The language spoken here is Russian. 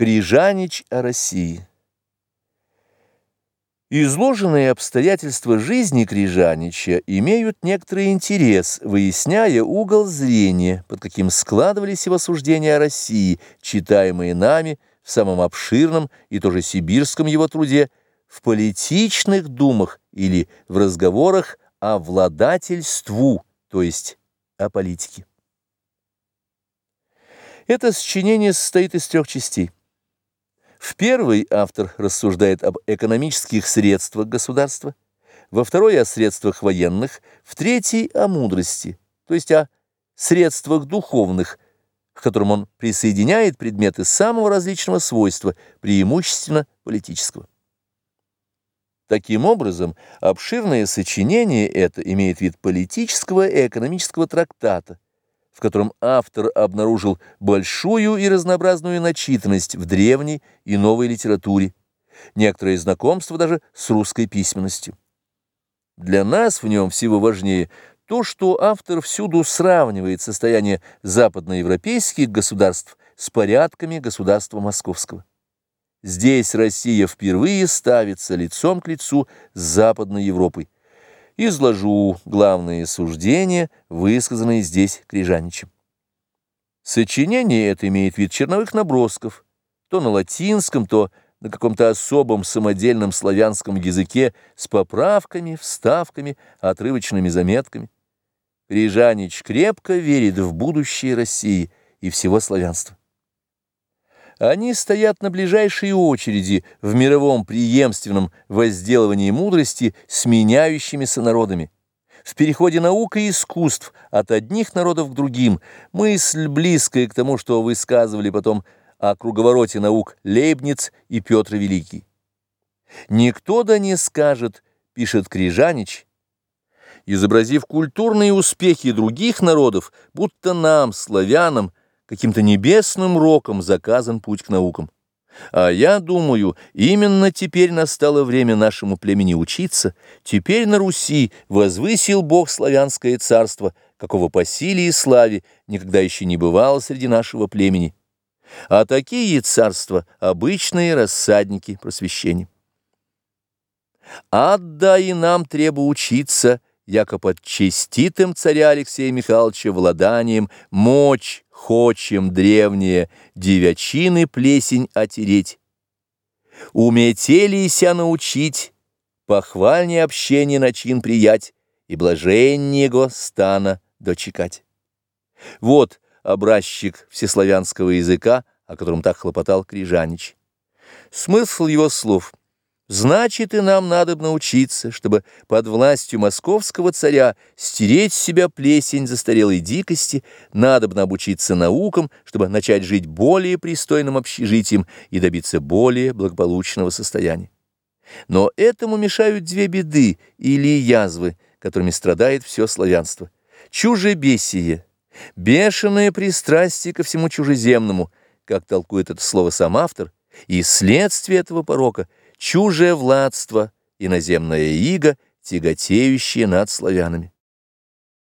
Крижанич о России. Изложенные обстоятельства жизни Крижанича имеют некоторый интерес, выясняя угол зрения, под каким складывались его суждения о России, читаемые нами в самом обширном и тоже сибирском его труде, в политичных думах или в разговорах о владательству, то есть о политике. Это сочинение состоит из трех частей. В первой автор рассуждает об экономических средствах государства, во второй о средствах военных, в третьей о мудрости, то есть о средствах духовных, к которым он присоединяет предметы самого различного свойства, преимущественно политического. Таким образом, обширное сочинение это имеет вид политического и экономического трактата, в котором автор обнаружил большую и разнообразную начитанность в древней и новой литературе, некоторое знакомство даже с русской письменностью. Для нас в нем всего важнее то, что автор всюду сравнивает состояние западноевропейских государств с порядками государства московского. Здесь Россия впервые ставится лицом к лицу с Западной Европой изложу главные суждения, высказанные здесь Крижаничем. Сочинение это имеет вид черновых набросков, то на латинском, то на каком-то особом самодельном славянском языке с поправками, вставками, отрывочными заметками. Крижанич крепко верит в будущее России и всего славянства. Они стоят на ближайшей очереди в мировом преемственном возделывании мудрости с меняющимися народами. В переходе наука и искусств от одних народов к другим, мысль близкая к тому, что высказывали потом о круговороте наук Лейбниц и Петр Великий. «Никто да не скажет», — пишет Крижанич, изобразив культурные успехи других народов, будто нам, славянам, каким-то небесным роком заказан путь к наукам. А я думаю, именно теперь настало время нашему племени учиться, теперь на Руси возвысил Бог славянское царство, какого по силе и славе никогда еще не бывало среди нашего племени. А такие царства — обычные рассадники просвещения. Отдай нам треба учиться, яко под честитым царя Алексея Михайловича владанием мочь хочем древние девячины плесень отереть. Уметелися научить, похвальнее общение начин приять и блаженнего стана дочекать. Вот образчик всеславянского языка, о котором так хлопотал Крижанич. Смысл его слов — Значит, и нам надо научиться, чтобы под властью московского царя стереть с себя плесень застарелой дикости, надо бы обучиться наукам, чтобы начать жить более пристойным общежитием и добиться более благополучного состояния. Но этому мешают две беды или язвы, которыми страдает все славянство. Чужебесие, бешеное пристрастие ко всему чужеземному, как толкует это слово сам автор, и следствие этого порока – чужее владство, иноземная иго, тяготеющее над славянами.